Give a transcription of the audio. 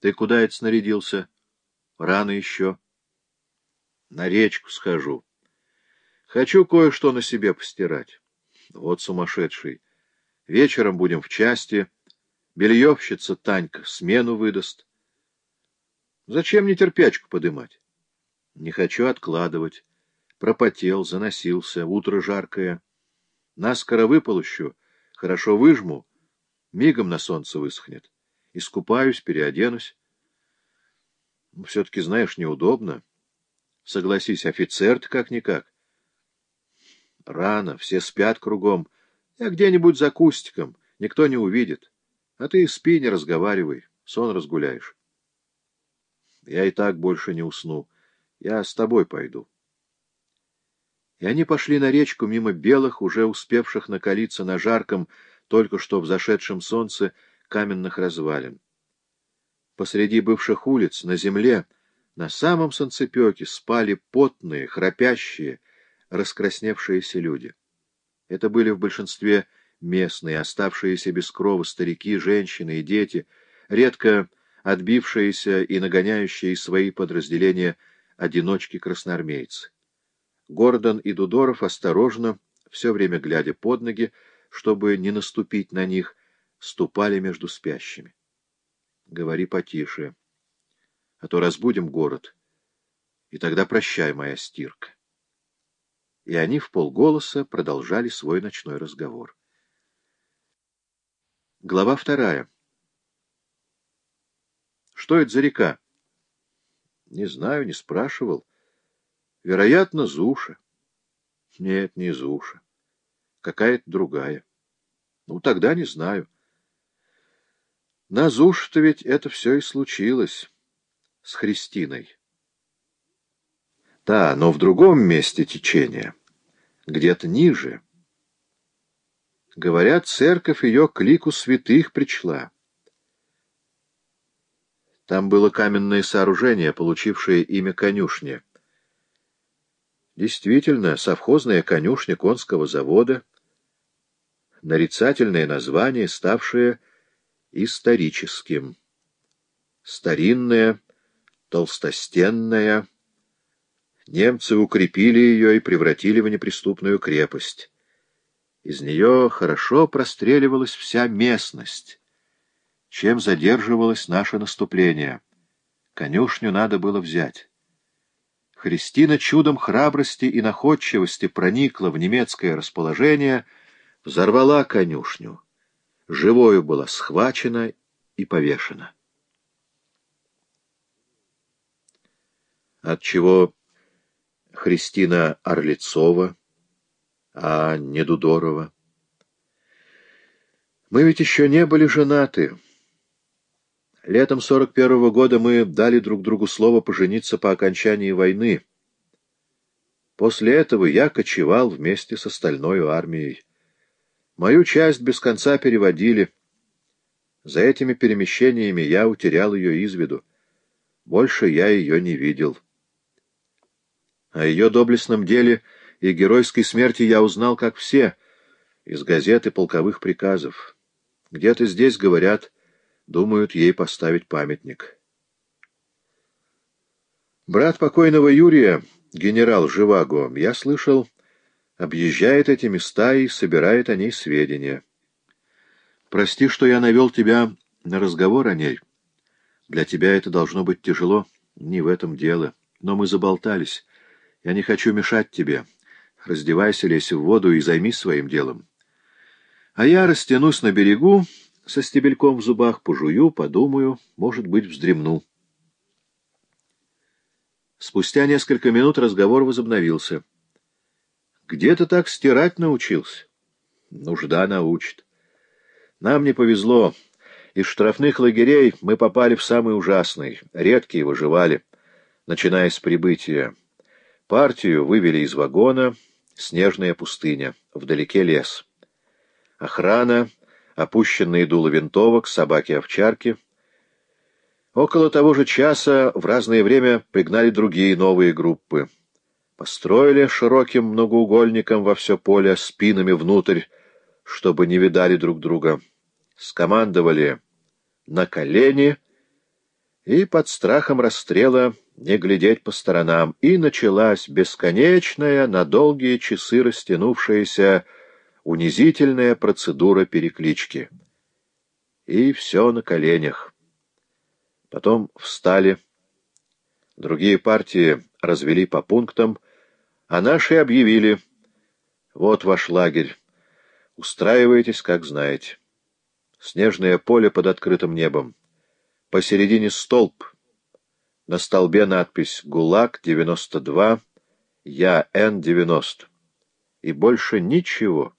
Ты куда это снарядился? Рано еще. На речку схожу. Хочу кое-что на себе постирать. Вот сумасшедший. Вечером будем в части. Бельевщица Танька смену выдаст. Зачем мне терпячку подымать? Не хочу откладывать. Пропотел, заносился, утро жаркое. Наскоро выполощу, хорошо выжму, мигом на солнце высохнет. Искупаюсь, переоденусь. Ну, все-таки, знаешь, неудобно. Согласись, офицер-то как-никак. Рано, все спят кругом. Я где-нибудь за кустиком, никто не увидит. А ты спи, не разговаривай, сон разгуляешь. Я и так больше не усну. Я с тобой пойду. И они пошли на речку мимо белых, уже успевших накалиться на жарком, только что взошедшем солнце, каменных развалин. Посреди бывших улиц, на земле, на самом солнцепеке спали потные, храпящие, раскрасневшиеся люди. Это были в большинстве местные, оставшиеся без крова старики, женщины и дети, редко отбившиеся и нагоняющие свои подразделения одиночки-красноармейцы. Гордон и Дудоров осторожно, все время глядя под ноги, чтобы не наступить на них, ступали между спящими. Говори потише, а то разбудим город, и тогда прощай, моя стирка. И они в полголоса продолжали свой ночной разговор. Глава вторая. Что это за река? Не знаю, не спрашивал. Вероятно, Зуша. Нет, не Зуша. Какая-то другая. Ну, тогда не знаю. На Зуше-то ведь это все и случилось с Христиной. Да, но в другом месте течения, где-то ниже. Говорят, церковь ее к лику святых причла. Там было каменное сооружение, получившее имя конюшни. Действительно, совхозная конюшня конского завода, нарицательное название, ставшее историческим. Старинная, толстостенная. Немцы укрепили ее и превратили в неприступную крепость. Из нее хорошо простреливалась вся местность чем задерживалось наше наступление. Конюшню надо было взять. Христина чудом храбрости и находчивости проникла в немецкое расположение, взорвала конюшню. Живою была схвачена и повешена. Отчего Христина Орлицова, а не Дудорова? Мы ведь еще не были женаты. Летом 41-го года мы дали друг другу слово пожениться по окончании войны. После этого я кочевал вместе с остальной армией. Мою часть без конца переводили. За этими перемещениями я утерял ее из виду. Больше я ее не видел. О ее доблестном деле и геройской смерти я узнал, как все, из газет и полковых приказов. Где-то здесь говорят Думают ей поставить памятник. Брат покойного Юрия, генерал Живаго, я слышал, объезжает эти места и собирает о ней сведения. Прости, что я навел тебя на разговор о ней. Для тебя это должно быть тяжело. Не в этом дело. Но мы заболтались. Я не хочу мешать тебе. Раздевайся, лезь в воду и займись своим делом. А я растянусь на берегу со стебельком в зубах, пожую, подумаю, может быть, вздремну. Спустя несколько минут разговор возобновился. «Где ты так стирать научился?» «Нужда научит. Нам не повезло. Из штрафных лагерей мы попали в самый ужасный. Редкие выживали, начиная с прибытия. Партию вывели из вагона, снежная пустыня, вдалеке лес. Охрана опущенные дула винтовок, собаки-овчарки. Около того же часа в разное время пригнали другие новые группы. Построили широким многоугольником во все поле спинами внутрь, чтобы не видали друг друга. Скомандовали на колени и под страхом расстрела не глядеть по сторонам, и началась бесконечная, на долгие часы растянувшаяся, унизительная процедура переклички. И все на коленях. Потом встали. Другие партии развели по пунктам, а наши объявили. Вот ваш лагерь. Устраивайтесь, как знаете. Снежное поле под открытым небом. Посередине столб. На столбе надпись «ГУЛАГ-92», «Я-Н-90». И больше ничего.